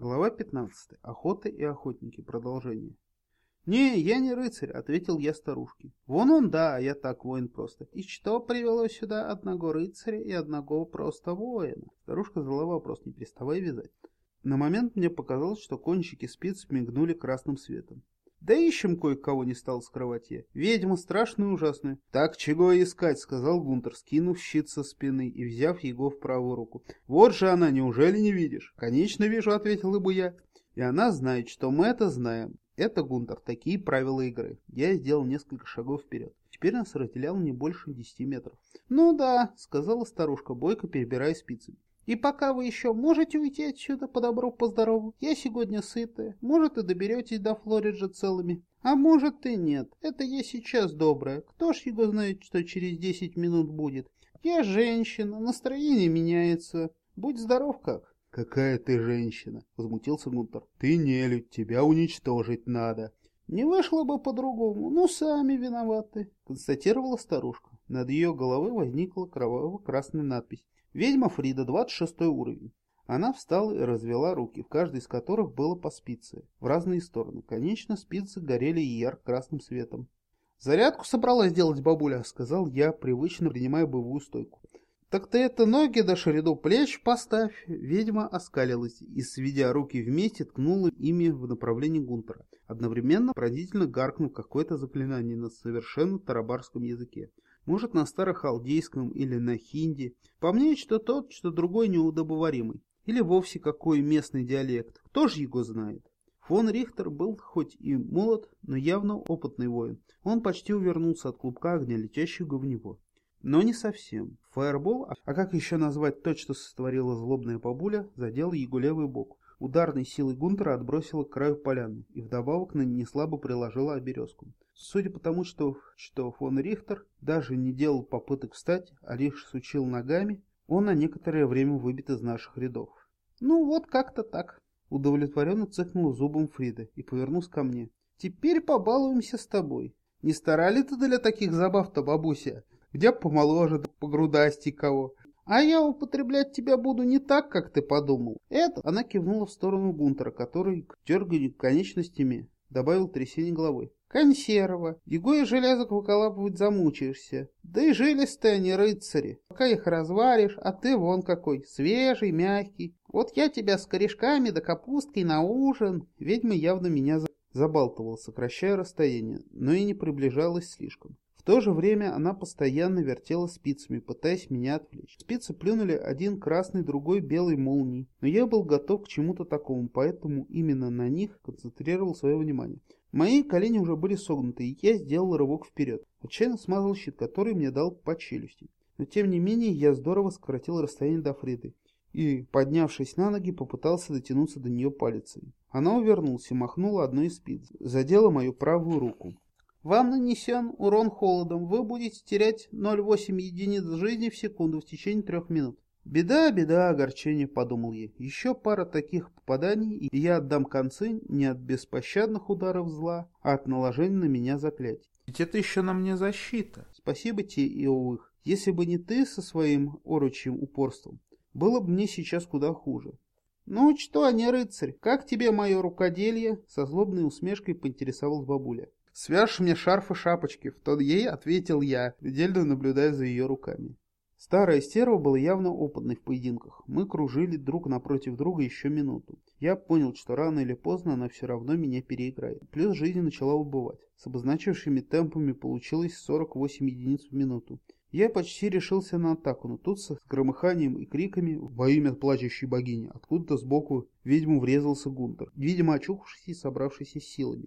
Глава 15. Охота и охотники. Продолжение. «Не, я не рыцарь», — ответил я старушке. «Вон он, да, а я так воин просто. И что привело сюда одного рыцаря и одного просто воина?» Старушка задала вопрос, не переставая вязать. На момент мне показалось, что кончики спиц мигнули красным светом. Да ищем кое-кого, не стал скрывать я. Ведьма страшную и ужасную. Так чего искать, сказал Гунтер, скинув щит со спины и взяв его в правую руку. Вот же она, неужели не видишь? Конечно вижу, ответил бы я. И она знает, что мы это знаем. Это, Гунтер, такие правила игры. Я сделал несколько шагов вперед. Теперь нас разделяло не больше десяти метров. «Ну да», — сказала старушка, бойко перебирая спицами. И пока вы еще можете уйти отсюда по добру, по здорову, я сегодня сытая, может и доберетесь до Флориджа целыми, а может и нет. Это я сейчас добрая, кто ж его знает, что через десять минут будет. Я женщина, настроение меняется. Будь здоров как. «Какая ты женщина!» — возмутился Гунтер. «Ты нелюдь, тебя уничтожить надо!» «Не вышло бы по-другому, ну сами виноваты», — констатировала старушка. Над ее головой возникла кроваво-красная надпись Ведьма Фрида, 26 уровень. Она встала и развела руки, в каждой из которых было по спице, в разные стороны. Конечно, спицы горели ярко-красным светом. «Зарядку собралась делать бабуля», — сказал я, привычно принимая боевую стойку. «Так ты это ноги до шереду плеч поставь!» Ведьма оскалилась и, сведя руки вместе, ткнула ими в направлении Гунтера, одновременно пронзительно гаркнув какое-то заклинание на совершенно тарабарском языке. Может, на старохалдейском или на хинди. По мне, что тот, что другой неудобоваримый. Или вовсе какой местный диалект. Кто же его знает? Фон Рихтер был хоть и молод, но явно опытный воин. Он почти увернулся от клубка огня, летящего в него. Но не совсем. Фаербол, а как еще назвать то, что сотворила злобная бабуля, задел его левый бок. Ударной силой Гунтера отбросила к краю поляны и вдобавок на неслабо приложила оберезку. Судя по тому, что, что фон Рихтер даже не делал попыток встать, а лишь сучил ногами, он на некоторое время выбит из наших рядов. «Ну вот как-то так», — удовлетворенно цыкнул зубом Фрида и повернулся ко мне. «Теперь побалуемся с тобой. Не старали ты для таких забав-то, бабуся? Где помоложе, погрудасти кого? А я употреблять тебя буду не так, как ты подумал. Это...» Она кивнула в сторону Гунтера, который, к дерганию конечностями, добавил трясение головой. Консерва. Его и железок выколапывать замучаешься. Да и жилистые они рыцари. Пока их разваришь, а ты вон какой, свежий, мягкий. Вот я тебя с корешками да капусткой на ужин. Ведьма явно меня забалтывала, сокращая расстояние, но и не приближалась слишком. То же время она постоянно вертела спицами, пытаясь меня отвлечь. Спицы плюнули один красный, другой белый молнией, но я был готов к чему-то такому, поэтому именно на них концентрировал свое внимание. Мои колени уже были согнуты, и я сделал рывок вперед. Отчаянно смазал щит, который мне дал по челюсти. Но тем не менее я здорово сократил расстояние до Фриды и, поднявшись на ноги, попытался дотянуться до нее палицей. Она увернулась и махнула одной из спиц, задела мою правую руку. Вам нанесен урон холодом. Вы будете терять 0,8 единиц жизни в секунду в течение трех минут. Беда, беда, огорчение, подумал я. Еще пара таких попаданий, и я отдам концы не от беспощадных ударов зла, а от наложения на меня заклятий. Ведь это еще на мне защита. Спасибо тебе, Иовых. Если бы не ты со своим оручьим упорством, было бы мне сейчас куда хуже. «Ну что, не рыцарь, как тебе мое рукоделье?» Со злобной усмешкой поинтересовалась бабуля. «Свяжешь мне шарф и шапочки», — в тот ей ответил я, предельно наблюдая за ее руками. Старая стерва была явно опытной в поединках. Мы кружили друг напротив друга еще минуту. Я понял, что рано или поздно она все равно меня переиграет. Плюс жизнь начала убывать. С обозначившими темпами получилось 48 единиц в минуту. Я почти решился на атаку, но тут с громыханием и криками во имя плачущей богини откуда-то сбоку ведьму врезался Гунтер, видимо очухавшийся и собравшийся силами.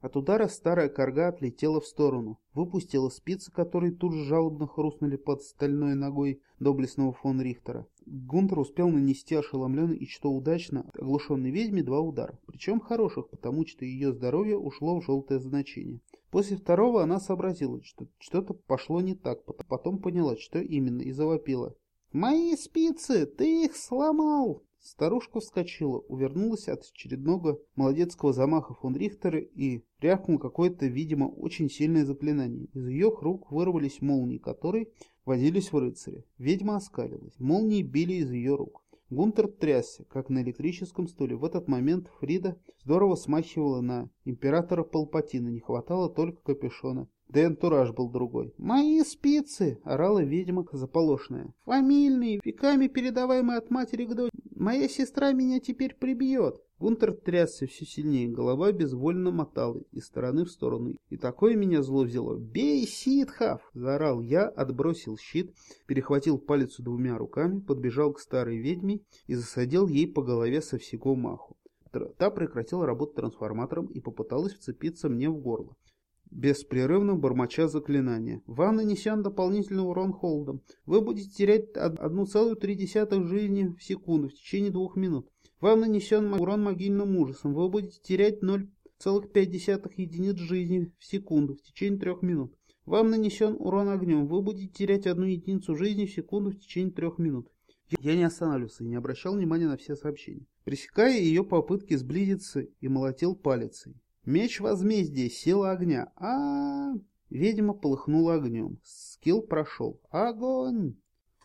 От удара старая корга отлетела в сторону, выпустила спицы, которые тут же жалобно хрустнули под стальной ногой доблестного фон Рихтера. Гунтер успел нанести ошеломленный и что удачно оглушенной ведьме два удара, причем хороших, потому что ее здоровье ушло в желтое значение. После второго она сообразила, что что-то пошло не так, потом поняла, что именно, и завопила. «Мои спицы! Ты их сломал!» Старушка вскочила, увернулась от очередного молодецкого замаха фон Рихтера и рявкнул какое-то, видимо, очень сильное заклинание. Из ее рук вырвались молнии, которые возились в рыцаре. Ведьма оскалилась. Молнии били из ее рук. Гунтер трясся, как на электрическом стуле. В этот момент Фрида здорово смахивала на императора Палпатина, не хватало только капюшона. Да и антураж был другой. «Мои спицы!» — орала ведьма заполошная. «Фамильные, веками передаваемые от матери к дочери. Моя сестра меня теперь прибьет!» Гунтер трясся все сильнее, голова безвольно мотала из стороны в сторону. И такое меня зло взяло. «Бей, ситхов!» — заорал я, отбросил щит, перехватил палец двумя руками, подбежал к старой ведьме и засадил ей по голове со всего маху. Та прекратила работу трансформатором и попыталась вцепиться мне в горло беспрерывно бормоча заклинания. Вам нанесен дополнительный урон холодом. Вы будете терять 1,3 жизни в секунду в течение двух минут. Вам нанесен урон могильным ужасом. Вы будете терять 0,5 единиц жизни в секунду в течение трех минут. Вам нанесен урон огнем. Вы будете терять одну единицу жизни в секунду в течение трех минут. Я не останавливался и не обращал внимания на все сообщения, пресекая ее попытки сблизиться и молотил палицей. Меч возмездия, сила огня. А, -а, -а. Ведьма полыхнула огнем. Скилл прошел. Огонь!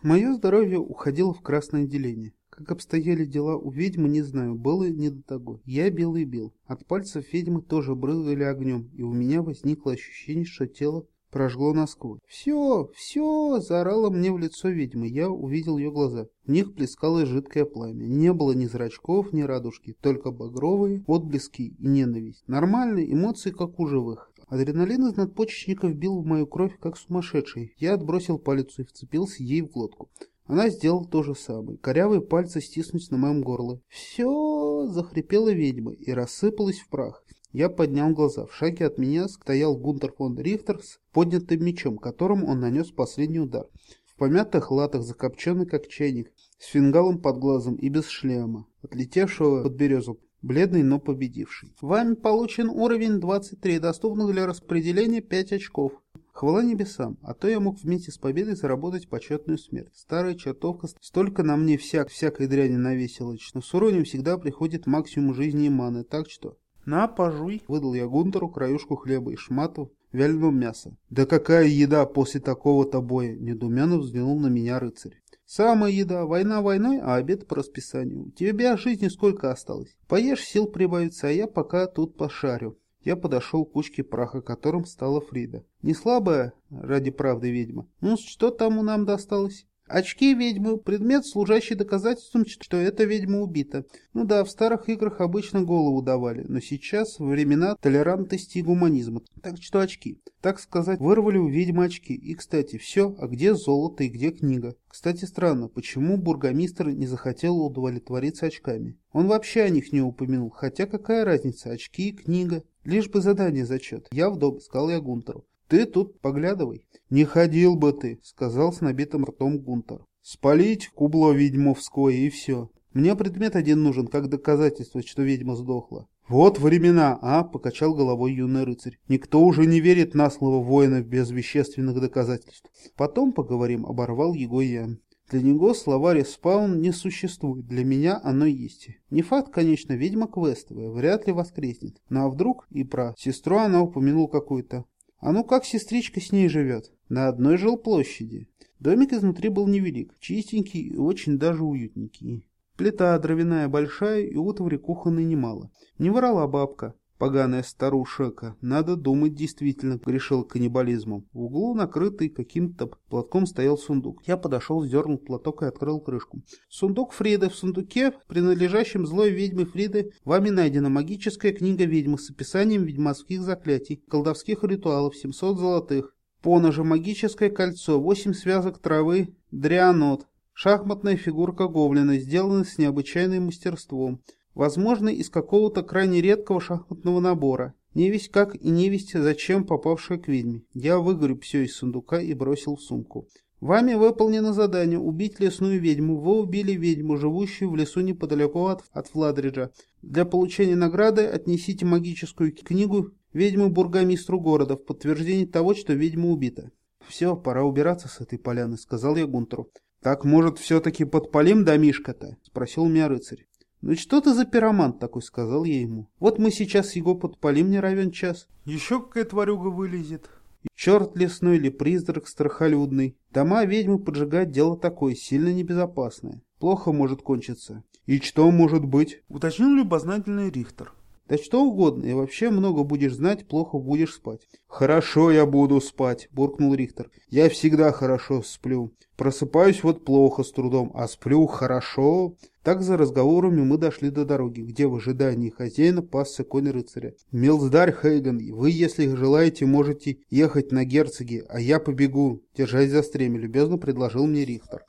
Мое здоровье уходило в красное деление. Как обстояли дела у ведьмы, не знаю, было не до того. Я бил и бил. От пальцев ведьмы тоже брызгали огнем, и у меня возникло ощущение, что тело прожгло насквозь. «Все, все!» – заорала мне в лицо ведьма. Я увидел ее глаза. В них плескалось жидкое пламя. Не было ни зрачков, ни радужки, только багровые отблески и ненависть. Нормальные эмоции, как у живых. Адреналин из надпочечников бил в мою кровь, как сумасшедший. Я отбросил палец и вцепился ей в глотку. Она сделала то же самое. Корявые пальцы стиснулись на моем горле. «Все!» – захрипела ведьма и рассыпалась в прах. Я поднял глаза. В шаге от меня стоял Гунтер фон Рихтер с поднятым мечом, которым он нанес последний удар. В помятых латах, закопченный как чайник, с фингалом под глазом и без шлема, отлетевшего под березу, бледный, но победивший. Вами получен уровень 23, доступных для распределения 5 очков. Хвала небесам, а то я мог вместе с победой заработать почетную смерть. Старая чертовка столько на мне всяк, всякой дряни навесила, что с уровнем всегда приходит максимум жизни и маны, так что... «На, пожуй!» — выдал я Гунтеру краюшку хлеба и шмату вяленого мяса. «Да какая еда после такого-то боя?» — недуменно взглянул на меня рыцарь. «Самая еда. Война войной, а обед по расписанию. У тебя жизни сколько осталось? Поешь, сил прибавится, а я пока тут пошарю». Я подошел к кучке праха, которым стала Фрида. Не слабая, ради правды ведьма. Ну, что там у нам досталось? Очки ведьмы – предмет, служащий доказательством, что эта ведьма убита. Ну да, в старых играх обычно голову давали, но сейчас времена толерантности и гуманизма. Так что очки. Так сказать, вырвали у ведьмы очки. И, кстати, все, а где золото и где книга? Кстати, странно, почему бургомистр не захотел удовлетвориться очками? Он вообще о них не упомянул, хотя какая разница, очки и книга. Лишь бы задание зачет. Я в дом, сказал я Гунтеру. Ты тут поглядывай. Не ходил бы ты, сказал с набитым ртом Гунтер. Спалить кубло ведьмовское и все. Мне предмет один нужен, как доказательство, что ведьма сдохла. Вот времена, а, покачал головой юный рыцарь. Никто уже не верит на слово воинов без вещественных доказательств. Потом поговорим, оборвал его я. Для него словарь спаун не существует, для меня оно есть. Не факт, конечно, ведьма квестовая, вряд ли воскреснет. Ну а вдруг и про сестру она упомянула какую-то. А ну как сестричка с ней живет? На одной жилплощади. Домик изнутри был невелик, чистенький и очень даже уютненький. Плита дровяная большая и утвари кухонной немало. Не врала бабка. Поганая старушка, надо думать, действительно грешил каннибализмом. В углу, накрытый каким-то платком, стоял сундук. Я подошел, сдернул платок и открыл крышку. Сундук Фриды. В сундуке, принадлежащем злой ведьме Фриды, вами найдена магическая книга ведьмы с описанием ведьмовских заклятий, колдовских ритуалов, 700 золотых. Поножи, магическое кольцо, 8 связок травы, дрианот, шахматная фигурка гоблина, сделанная с необычайным мастерством. Возможно, из какого-то крайне редкого шахматного набора. Невесть как и невесть зачем попавшая к ведьме. Я выгреб все из сундука и бросил в сумку. Вами выполнено задание убить лесную ведьму. Вы убили ведьму, живущую в лесу неподалеку от, от Фладриджа. Для получения награды отнесите магическую книгу ведьмы бургомистру города в подтверждение того, что ведьма убита. «Все, пора убираться с этой поляны», — сказал я Гунтеру. «Так, может, все-таки подпалим домишко-то?» — спросил меня рыцарь. «Ну что ты за пиромант такой?» — сказал я ему. «Вот мы сейчас его подпалим не равен час. Еще какая тварюга вылезет. Черт лесной или призрак страхолюдный. Дома ведьмы поджигать дело такое, сильно небезопасное. плохо может кончиться. И что может быть? Уточнил любознательный Рихтер. Да что угодно, и вообще много будешь знать, плохо будешь спать. Хорошо я буду спать, буркнул Рихтер. Я всегда хорошо сплю. Просыпаюсь вот плохо с трудом, а сплю хорошо. Так за разговорами мы дошли до дороги, где в ожидании хозяина пасся конь рыцаря. «Милздарь Хейган, вы, если желаете, можете ехать на герцоге, а я побегу, держась за стремя», — любезно предложил мне Рихтер.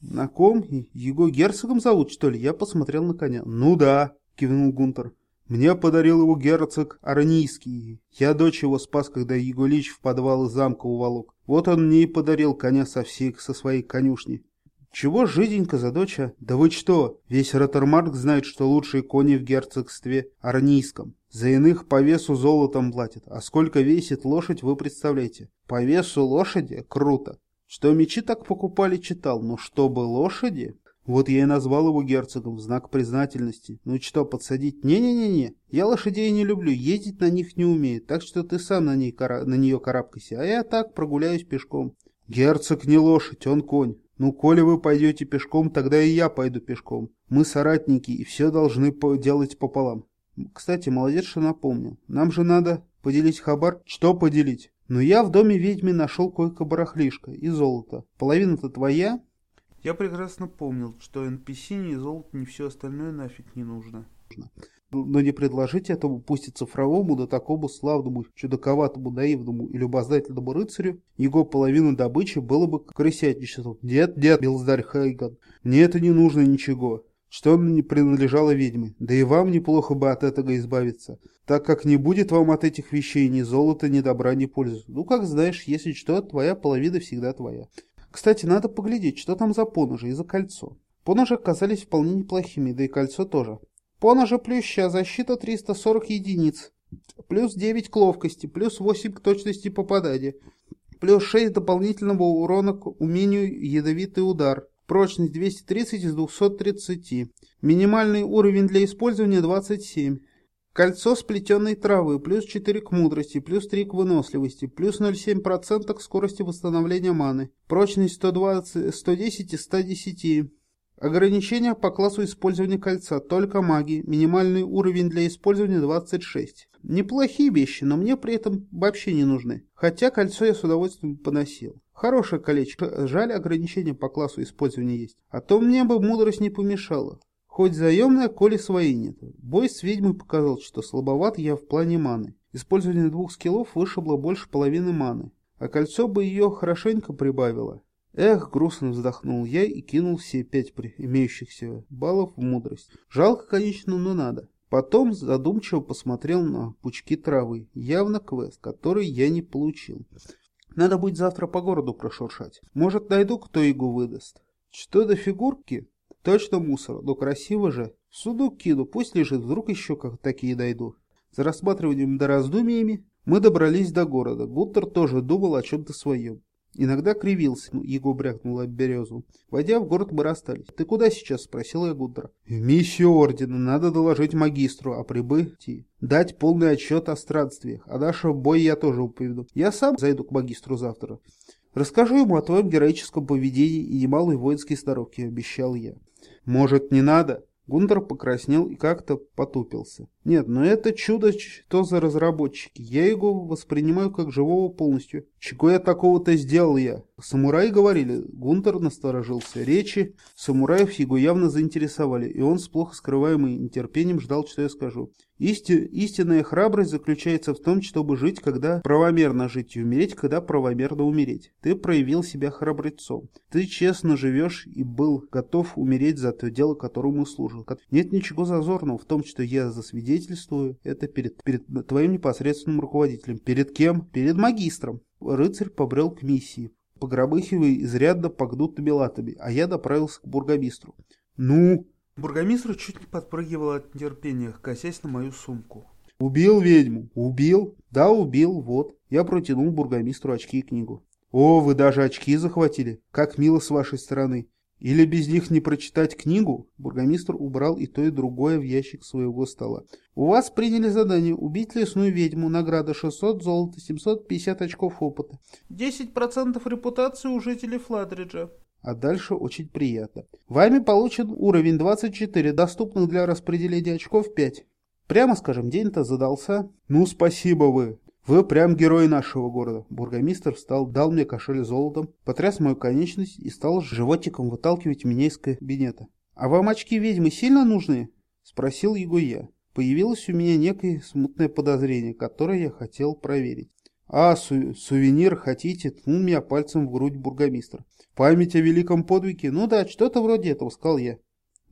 «На ком? Его герцогом зовут, что ли?» Я посмотрел на коня. «Ну да», — кивнул Гунтер. Мне подарил его герцог Арнийский. Я дочь его спас, когда его лич в подвал замка уволок. Вот он мне и подарил коня со всей, со своей конюшни. Чего жиденько за доча? Да вы что, весь Роттермарк знает, что лучшие кони в герцогстве Арнийском. За иных по весу золотом платят. А сколько весит лошадь, вы представляете? По весу лошади? Круто. Что мечи так покупали, читал, но чтобы лошади... Вот я и назвал его герцогом в знак признательности. Ну что, подсадить? Не-не-не-не, я лошадей не люблю, ездить на них не умею, так что ты сам на, ней кара... на нее карабкайся, а я так прогуляюсь пешком. Герцог не лошадь, он конь. Ну, коли вы пойдете пешком, тогда и я пойду пешком. Мы соратники и все должны делать пополам. Кстати, молодец, что напомнил. Нам же надо поделить хабар. Что поделить? Ну, я в доме ведьмы нашел кое-ка барахлишко и золото. Половина-то твоя, я прекрасно помнил, что NPC ни золото, ни все остальное нафиг не нужно. Но не предложить этому пусть и цифровому, да такому славному, чудаковатому, наивному и любознательному рыцарю, его половина добычи было бы крысятничеством. Нет, нет, Билздарь Хейган, мне это не нужно ничего, что он не принадлежало ведьме. Да и вам неплохо бы от этого избавиться, так как не будет вам от этих вещей ни золота, ни добра, ни пользы. Ну, как знаешь, если что, твоя половина всегда твоя. Кстати, надо поглядеть, что там за поножи и за кольцо. Поножи оказались вполне неплохими, да и кольцо тоже. Поножи плюща, защита 340 единиц, плюс 9 к ловкости, плюс 8 к точности попадания, плюс 6 дополнительного урона к умению ядовитый удар, прочность 230 из 230, минимальный уровень для использования 27. Кольцо сплетенной травы, плюс 4 к мудрости, плюс 3 к выносливости, плюс 0,7% к скорости восстановления маны, прочность 120, 110 из 110. Ограничения по классу использования кольца, только маги, минимальный уровень для использования 26. Неплохие вещи, но мне при этом вообще не нужны. Хотя кольцо я с удовольствием поносил. Хорошее колечко, жаль ограничения по классу использования есть. А то мне бы мудрость не помешала. Хоть заемная, коли свои нет. Бой с ведьмой показал, что слабоват я в плане маны. Использование двух скиллов вышибло больше половины маны, а кольцо бы ее хорошенько прибавило. Эх, грустно вздохнул я и кинул все пять имеющихся баллов в мудрость. Жалко, конечно, но надо. Потом задумчиво посмотрел на пучки травы. Явно квест, который я не получил. Надо будет завтра по городу прошуршать. Может, найду, кто его выдаст. Что до фигурки, Точно мусор, но красиво же. В сундук кину, пусть лежит, вдруг еще как такие дойду. За рассматриванием да раздумиями мы добрались до города. Гуттер тоже думал о чем-то своем. Иногда кривился, его брякнул об березу. Войдя в город, мы расстались. «Ты куда сейчас?» — спросил я Гуттера. «В миссию ордена. Надо доложить магистру о прибытии. Дать полный отчет о странствиях. А нашего бой я тоже упомяну. Я сам зайду к магистру завтра. Расскажу ему о твоем героическом поведении и немалой воинской сноровке», — обещал я. Может, не надо? Гундер покраснел и как-то потупился. Нет, но это чудо, что за разработчики. Я его воспринимаю как живого полностью. Чего я такого-то сделал я? Самураи говорили. Гунтер насторожился. Речи самураев его явно заинтересовали, и он с плохо скрываемым нетерпением ждал, что я скажу. Исти, истинная храбрость заключается в том, чтобы жить, когда правомерно жить, и умереть, когда правомерно умереть. Ты проявил себя храбрецом. Ты честно живешь и был готов умереть за то дело, которому служил. Нет ничего зазорного в том, что я засвидетельствую это перед, перед твоим непосредственным руководителем. Перед кем? Перед магистром. Рыцарь побрел к миссии, погробыхивая изрядно погнутыми латами, а я направился к бургомистру. «Ну?» Бургомистр чуть не подпрыгивал от нетерпения, косясь на мою сумку. «Убил ведьму?» «Убил?» «Да, убил, вот». Я протянул бургомистру очки и книгу. «О, вы даже очки захватили? Как мило с вашей стороны. Или без них не прочитать книгу?» Бургомистр убрал и то, и другое в ящик своего стола. «У вас приняли задание убить лесную ведьму. Награда 600 золота, 750 очков опыта. 10% репутации у жителей Фладриджа». А дальше очень приятно. Вами получен уровень 24, доступных для распределения очков 5. Прямо скажем, день-то задался. Ну, спасибо вы. Вы прям герой нашего города. Бургомистр встал, дал мне кошель золотом, потряс мою конечность и стал животиком выталкивать меня из кабинета. А вам очки ведьмы сильно нужны? Спросил его я. Появилось у меня некое смутное подозрение, которое я хотел проверить. «А, су сувенир хотите?» — ткнул меня пальцем в грудь бургомистр. «Память о великом подвиге? Ну да, что-то вроде этого», — сказал я.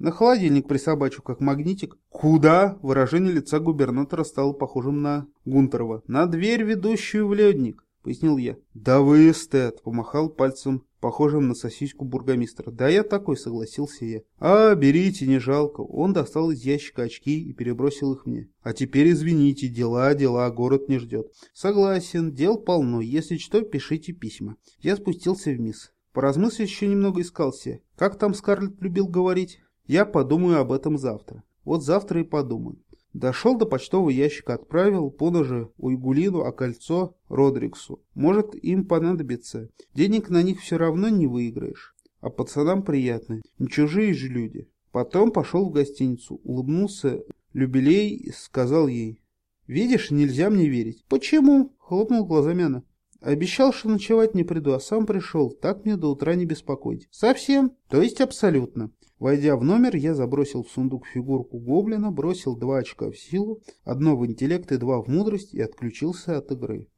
На холодильник присобачу, как магнитик. Куда? Выражение лица губернатора стало похожим на Гунтерова. На дверь, ведущую в ледник, пояснил я. Да вы эстет, помахал пальцем, похожим на сосиску бургомистра. Да я такой, согласился я. А, берите, не жалко. Он достал из ящика очки и перебросил их мне. А теперь извините, дела, дела, город не ждет. Согласен, дел полно. Если что, пишите письма. Я спустился вниз. Поразмыслив еще немного искался. Как там Скарлетт любил говорить? Я подумаю об этом завтра. Вот завтра и подумаю. Дошел до почтового ящика, отправил поноже Уйгулину, а кольцо Родриксу. Может, им понадобится. Денег на них все равно не выиграешь. А пацанам приятно. Не чужие же люди. Потом пошел в гостиницу, улыбнулся Любелей сказал ей. «Видишь, нельзя мне верить». «Почему?» — хлопнул глазами она. «Обещал, что ночевать не приду, а сам пришел. Так мне до утра не беспокоить». «Совсем?» «То есть абсолютно». Войдя в номер, я забросил в сундук фигурку гоблина, бросил два очка в силу, одно в интеллект и два в мудрость и отключился от игры.